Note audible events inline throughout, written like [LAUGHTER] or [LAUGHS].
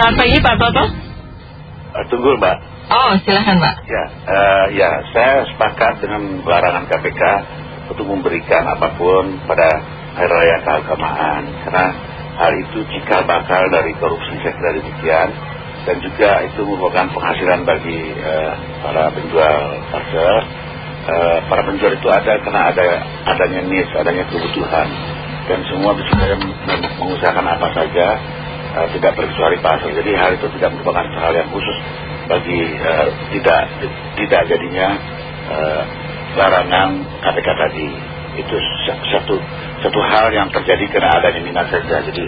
Selamat pagi Pak Toto. Uh, tunggu Mbak. Oh silahkan Mbak. Ya, uh, ya saya sepakat dengan larangan KPK untuk memberikan apa pun pada hari raya keagamaan. Karena hal itu jika bakal dari korupsi saya kira demikian. Dan juga itu merupakan penghasilan bagi uh, para penjual parcel. Uh, para penjual itu ada karena ada adanya needs, adanya kebutuhan. Dan semua bisa mengusahakan apa saja uh, tidak berkecuali pasar. Jadi hal itu tidak merupakan hal yang khusus bagi uh, tidak tidak jadinya uh, larangan KPK tadi. Itu satu satu hal yang terjadi karena adanya minat saja. Jadi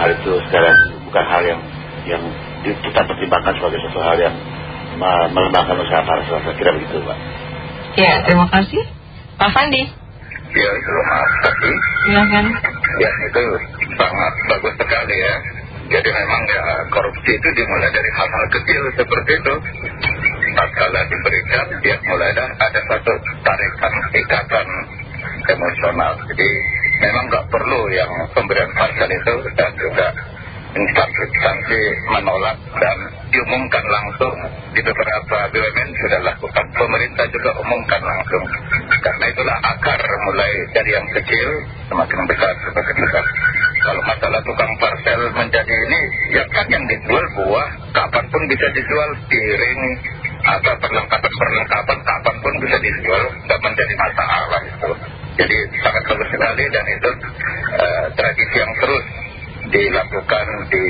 hal itu sekarang bukan hal yang yang kita pertimbangkan sebagai satu hal yang melembangkan usaha para Saya kira begitu Pak. Ya, terima kasih. Pak Fandi. Ya, selamat pagi. Silakan. Ya, itu sangat bagus sekali ya. Jadi memang ya korupsi itu dimulai dari hal-hal kecil seperti itu. Tatkala diberikan, ya mulai ada, ada satu tarikan ikatan emosional. Jadi memang nggak perlu yang pemberian parcel itu dan juga instansi-instansi menolak dan diumumkan langsung di beberapa BUMN sudah lakukan. Pemerintah juga umumkan langsung. Karena itulah akar mulai dari yang kecil semakin besar semakin besar. Kalau masalah tukang parcel menjadi ini, ya kan yang dijual buah, kapan pun bisa dijual piring atau perlengkapan-perlengkapan kapan pun bisa dijual, tidak menjadi masalah itu. Jadi sangat bagus sekali dan itu uh, tradisi yang terus dilakukan di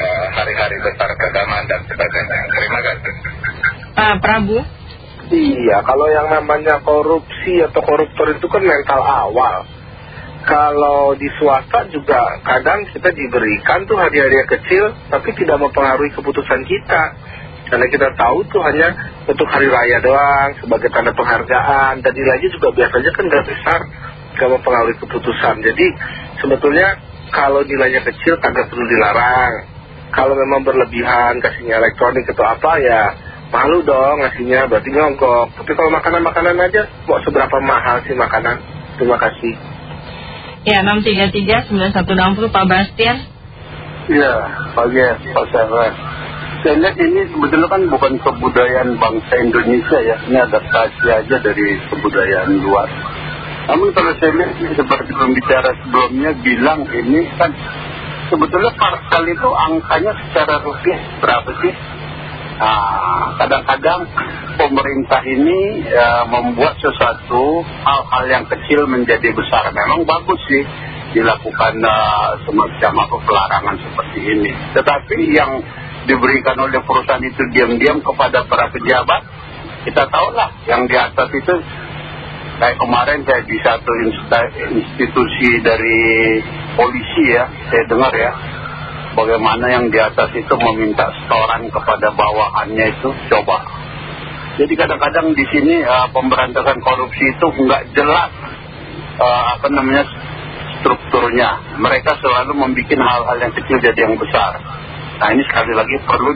eh, hari-hari uh, besar keagamaan dan sebagainya. Terima kasih. Pak Prabu. Iya, kalau yang namanya korupsi atau koruptor itu kan mental awal. Kalau di swasta juga kadang kita diberikan tuh hadiah-hadiah kecil, tapi tidak mempengaruhi keputusan kita. Karena kita tahu tuh hanya untuk hari raya doang, sebagai tanda penghargaan, dan nilainya juga biasanya kan gak besar, gak mempengaruhi keputusan. Jadi sebetulnya kalau nilainya kecil kagak perlu dilarang. Kalau memang berlebihan kasihnya elektronik atau apa ya malu dong ngasihnya berarti nyongkok. Tapi kalau makanan-makanan aja mau seberapa mahal sih makanan? Terima kasih. Ya 633-9160 Pak Bastian. Iya pagi Pak Syahran. Saya lihat ini sebetulnya kan bukan kebudayaan bangsa Indonesia ya. Ini adaptasi aja dari kebudayaan luar. Namun kalau saya lihat seperti pembicara sebelumnya bilang ini kan sebetulnya parcel itu angkanya secara rupiah berapa sih? Nah, kadang-kadang pemerintah ini ya, membuat sesuatu hal-hal yang kecil menjadi besar. Memang bagus sih dilakukan uh, semacam apa pelarangan seperti ini. Tetapi yang diberikan oleh perusahaan itu diam-diam kepada para pejabat, kita tahulah yang di atas itu kayak kemarin saya di satu institusi dari polisi ya, saya dengar ya, bagaimana yang di atas itu meminta setoran kepada bawahannya itu, coba. Jadi kadang-kadang di sini uh, pemberantasan korupsi itu nggak jelas uh, apa namanya strukturnya. Mereka selalu membuat hal-hal yang kecil jadi yang besar. Nah ini sekali lagi perlu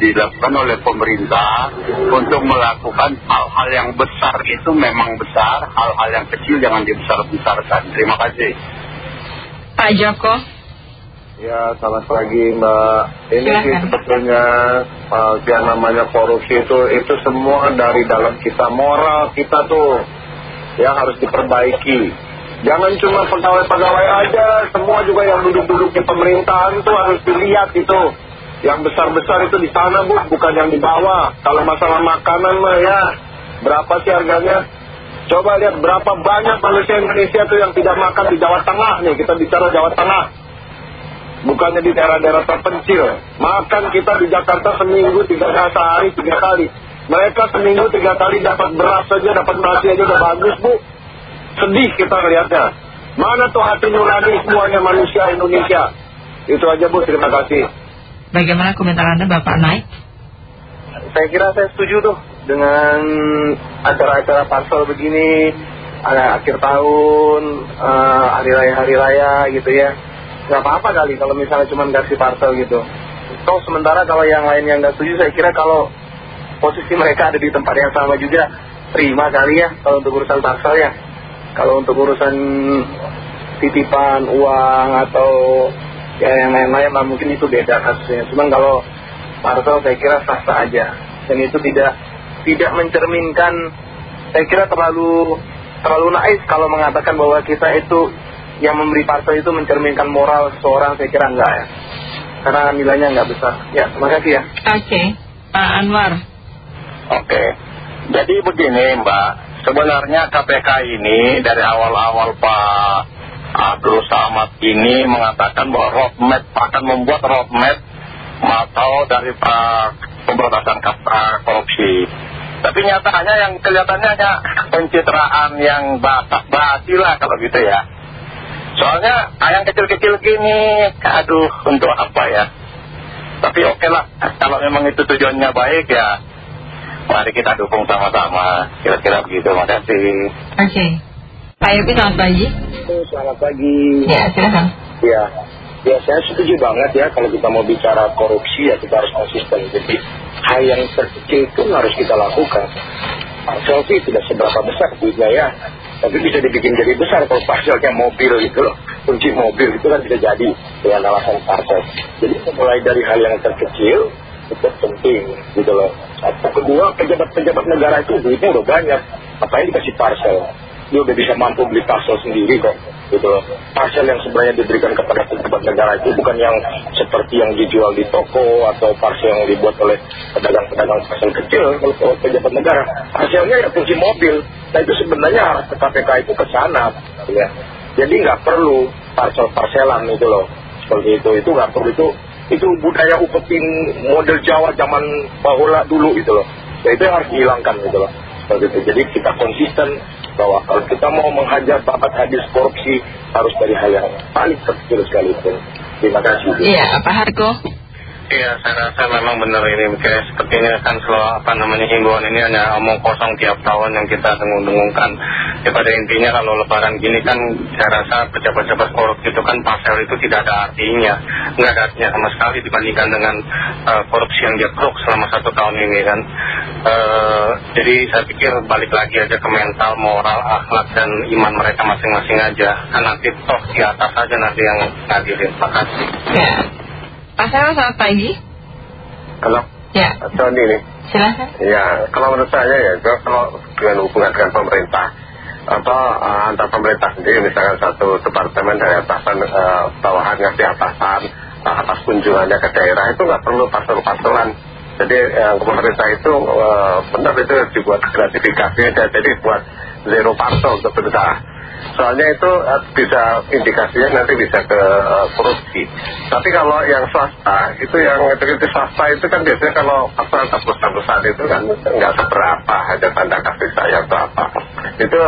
dilakukan oleh pemerintah untuk melakukan hal-hal yang besar itu memang besar, hal-hal yang kecil jangan dibesar-besarkan. Terima kasih. Pak Joko. Ya selamat pagi Mbak. Ini sih sebetulnya uh, yang namanya korupsi itu itu semua dari dalam kita moral kita tuh ya harus diperbaiki. Jangan cuma pegawai-pegawai aja, semua juga yang duduk-duduk di pemerintahan itu harus dilihat itu. Yang besar-besar itu di sana bu, bukan yang di bawah. Kalau masalah makanan mah ya, berapa sih harganya? Coba lihat berapa banyak manusia Indonesia itu yang tidak makan di Jawa Tengah nih, kita bicara Jawa Tengah. Bukannya di daerah-daerah terpencil. Makan kita di Jakarta seminggu, tiga sehari, tiga kali. Mereka seminggu tiga kali dapat beras saja, dapat nasi aja udah bagus bu. Sedih kita melihatnya. Mana tuh hati nurani semuanya manusia Indonesia. Itu aja Bu, terima kasih. Bagaimana komentar Anda Bapak Naik? Saya kira saya setuju tuh dengan acara-acara parsel begini, ada akhir tahun, uh, hari raya-hari raya gitu ya. Gak apa-apa kali kalau misalnya cuma kasih parsel gitu. Toh sementara kalau yang lain yang gak setuju, saya kira kalau posisi mereka ada di tempat yang sama juga, terima kali ya kalau untuk urusan parsel ya. Kalau untuk urusan titipan uang atau ya yang lain-lain lah mungkin itu beda kasusnya. Cuman kalau Parsel saya kira sah-sah aja. Dan itu tidak tidak mencerminkan saya kira terlalu terlalu naif kalau mengatakan bahwa kita itu yang memberi parcel itu mencerminkan moral seseorang saya kira enggak ya karena nilainya enggak besar ya terima kasih ya Oke, Pak Anwar. Oke, jadi begini Mbak, sebenarnya KPK ini dari awal-awal Pak Abdul Samad ini mengatakan bahwa roadmap akan membuat roadmap atau dari Pak pemberantasan korupsi. Tapi nyatanya yang kelihatannya hanya pencitraan yang basi lah kalau gitu ya. Soalnya yang kecil-kecil gini, aduh untuk apa ya? Tapi oke lah, kalau memang itu tujuannya baik ya, mari kita dukung sama-sama. Kira-kira begitu, makasih. Oke. Pak Yopi selamat pagi. selamat pagi Ya, silakan. Ya, ya saya setuju banget ya kalau kita mau bicara korupsi ya kita harus konsisten. Jadi hal yang terkecil pun harus kita lakukan. Parcel sih tidak seberapa besar duitnya ya, tapi bisa dibikin jadi besar kalau parcelnya mobil gitu loh. Kunci mobil itu kan bisa jadi dengan alasan parcel. Jadi mulai dari hal yang terkecil itu penting gitu loh. Satu kedua pejabat-pejabat negara itu duitnya udah banyak, ngapain dikasih parcel? Dia udah bisa mampu beli parcel sendiri kok gitu loh. Parcel yang sebenarnya diberikan kepada pejabat negara itu bukan yang seperti yang dijual di toko atau parcel yang dibuat oleh pedagang-pedagang parcel kecil kalau pejabat negara. Parcelnya ya kunci mobil. Nah itu sebenarnya ke KPK itu ke sana ya. Jadi nggak perlu parcel-parcelan itu loh. Seperti itu, itu nggak perlu itu itu budaya upetin model Jawa zaman bahula dulu gitu loh. Ya itu yang harus dihilangkan gitu loh. Jadi kita konsisten bahwa kalau kita mau menghajar babat hadis korupsi harus dari hal yang paling kecil sekalipun. Terima kasih. Iya, Pak Harko. Iya, saya rasa memang benar ini. Kayak sepertinya kan selalu apa namanya himbauan ini hanya omong kosong tiap tahun yang kita dengung-dengungkan. Ya pada intinya kalau lebaran gini kan saya rasa pejabat-pejabat korup itu kan pasal itu tidak ada artinya. Nggak ada artinya sama sekali dibandingkan dengan eh, korupsi yang dia keruk selama satu tahun ini kan. Eh, jadi saya pikir balik lagi aja ke mental, moral, akhlak dan iman mereka masing-masing aja. Kan nanti toh di atas aja nanti yang ngadirin. Makasih. Ya. Pak Sarul selamat pagi. Halo, Ya, Tony nih. silakan. Ya, kalau menurut saya ya kalau dengan hubungan dengan pemerintah atau eh, antar pemerintah sendiri misalkan satu departemen dari atasan eh, bawahan ngasih atasan atas kunjungannya ke daerah itu nggak perlu parcel-parcelan jadi eh, pemerintah itu eh, benar itu dibuat gratifikasi aja jadi buat zero parcel untuk berusaha soalnya itu eh, bisa indikasinya nanti bisa ke eh, korupsi. Tapi kalau yang swasta itu yang itu swasta itu kan biasanya kalau pasal perusahaan-perusahaan itu kan nggak seberapa ada tanda kasih sayang atau apa. Itu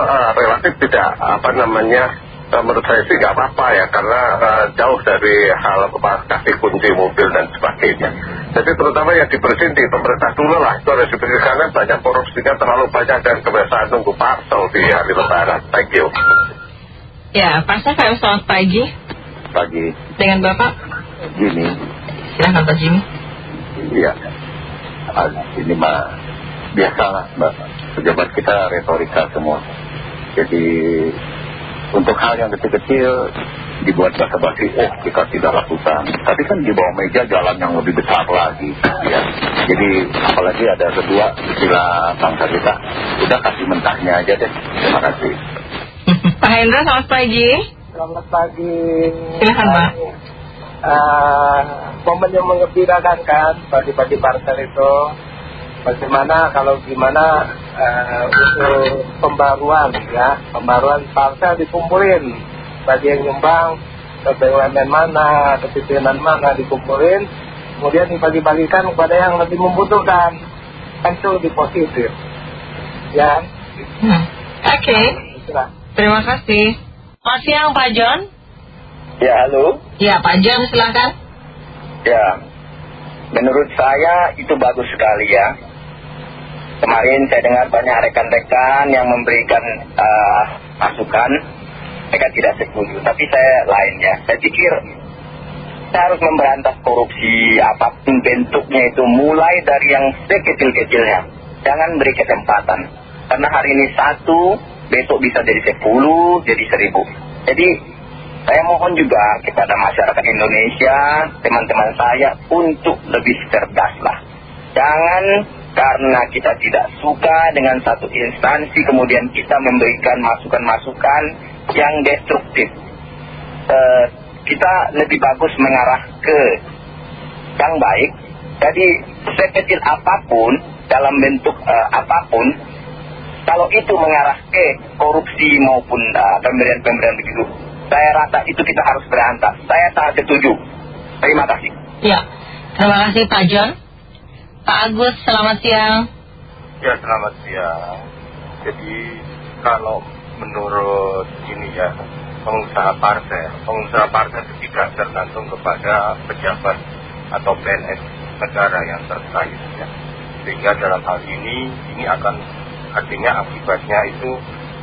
relatif tidak apa namanya menurut saya sih nggak apa-apa ya karena jauh dari hal kasih kunci mobil dan sebagainya jadi terutama yang dibersihin di pemerintah dulu lah itu harus dibersihkan karena banyak korupsinya terlalu banyak dan kebiasaan nunggu parcel di hari lebaran thank you Ya, Pak Sarul selamat pagi. pagi Dengan Bapak. gini Silakan Pak Jimmy. Iya, Ah, ini mah biasalah mbak, pejabat kita retorika semua. Jadi untuk hal yang kecil-kecil dibuat basa-basi, oh kita tidak lakukan. Tapi kan di bawah meja jalan yang lebih besar lagi, ya. Jadi apalagi ada kedua istilah bangsa kita, udah kasih mentahnya aja deh. Terima kasih. [LAUGHS] Pak Hendra selamat pagi. Selamat pagi. Silakan, Pak. Eh, momen yang mengembirakan kan bagi-bagi parcel itu. Bagaimana kalau gimana eh, untuk pembaruan ya, pembaruan parcel dikumpulin bagi yang nyumbang ke BUMN mana, ke pimpinan mana dikumpulin, kemudian dibagi-bagikan kepada yang lebih membutuhkan, kan itu lebih positif. Ya, Hmm. Oke, itulah. terima kasih. Selamat siang Pak John. Ya halo. Ya, Pak John silakan. Ya, menurut saya itu bagus sekali ya. Kemarin saya dengar banyak rekan-rekan yang memberikan eh, masukan, mereka tidak setuju. Tapi saya lain ya, saya pikir kita harus memberantas korupsi apa pun bentuknya itu mulai dari yang sekecil-kecilnya. Jangan beri kesempatan. Karena hari ini satu, besok bisa jadi sepuluh, jadi seribu. Jadi Saya mohon juga kepada masyarakat Indonesia, teman-teman saya untuk lebih cerdas lah. Jangan karena kita tidak suka dengan satu instansi kemudian kita memberikan masukan-masukan yang destruktif. Eh, kita lebih bagus mengarah ke yang baik. Jadi sekecil apa pun dalam bentuk eh, apa pun, kalau itu mengarah ke korupsi maupun eh, pemberian-pemberian begitu, saya rasa itu kita harus berantas. Saya sangat setuju. Terima kasih. Ya, terima kasih Pak John. Pak Agus, selamat siang. Ya selamat siang. Jadi kalau menurut ini ya pengusaha partai, pengusaha partai itu tidak tergantung kepada pejabat atau PNS negara yang terkait ya. Sehingga dalam hal ini ini akan artinya akibatnya itu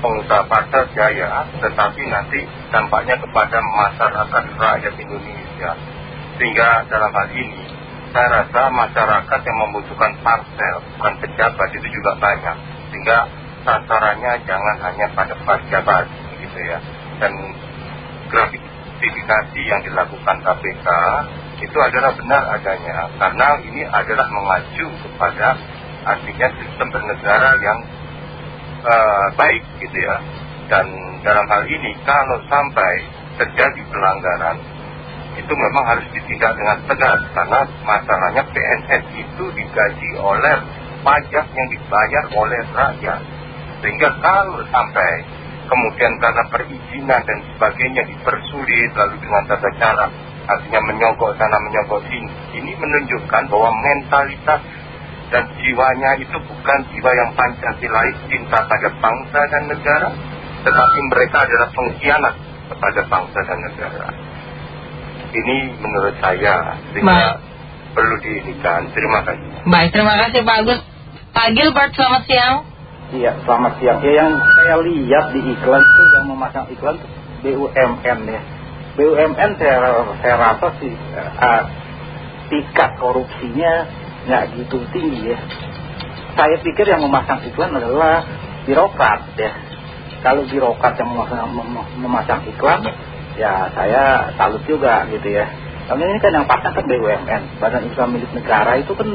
pengusaha partai jaya, tetapi nanti dampaknya kepada masyarakat rakyat Indonesia. Sehingga dalam hal ini saya rasa masyarakat yang membutuhkan parcel, bukan pejabat itu juga banyak. Sehingga sasarannya jangan hanya pada pejabat, gitu ya. Dan gratifikasi yang dilakukan KPK itu adalah benar adanya, karena ini adalah mengacu kepada artinya sistem bernegara yang uh, baik, gitu ya. Dan dalam hal ini, kalau sampai terjadi pelanggaran, itu memang harus ditindak dengan tegas karena masalahnya PNS itu digaji oleh pajak yang dibayar oleh rakyat sehingga kalau sampai kemudian karena perizinan dan sebagainya dipersulit lalu dengan tata cara artinya menyogok sana menyogok sini ini menunjukkan bahwa mentalitas dan jiwanya itu bukan jiwa yang pancasilais cinta pada bangsa dan negara tetapi mereka adalah pengkhianat kepada bangsa dan negara ini menurut saya sehingga perlu diinikan. Terima kasih. Baik, terima kasih Pak Agus. Pak Gilbert, selamat siang. Iya, selamat siang. Ya, yang saya lihat di iklan itu yang memasang iklan BUMN ya. BUMN saya, saya rasa sih uh, tingkat korupsinya nggak gitu tinggi ya. Saya pikir yang memasang iklan adalah birokrat ya. Kalau birokrat yang memasang, memasang iklan ya saya salut juga gitu ya. Tapi ini kan yang pasang kan BUMN, Badan Usaha Milik Negara itu kan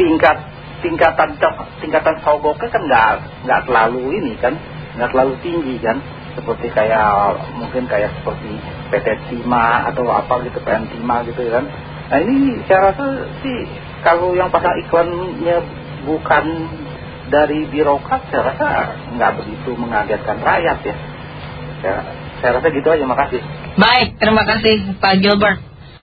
tingkat tingkatan tingkatan sogoknya kan nggak nggak terlalu ini kan, nggak terlalu tinggi kan, seperti kayak mungkin kayak seperti PT Tima atau apa gitu PN Tima gitu kan. Nah ini saya rasa sih kalau yang pasang iklannya bukan dari birokrat saya rasa nggak begitu mengagetkan rakyat ya. ya saya rasa gitu aja, makasih. Baik, terima kasih Pak Gilbert.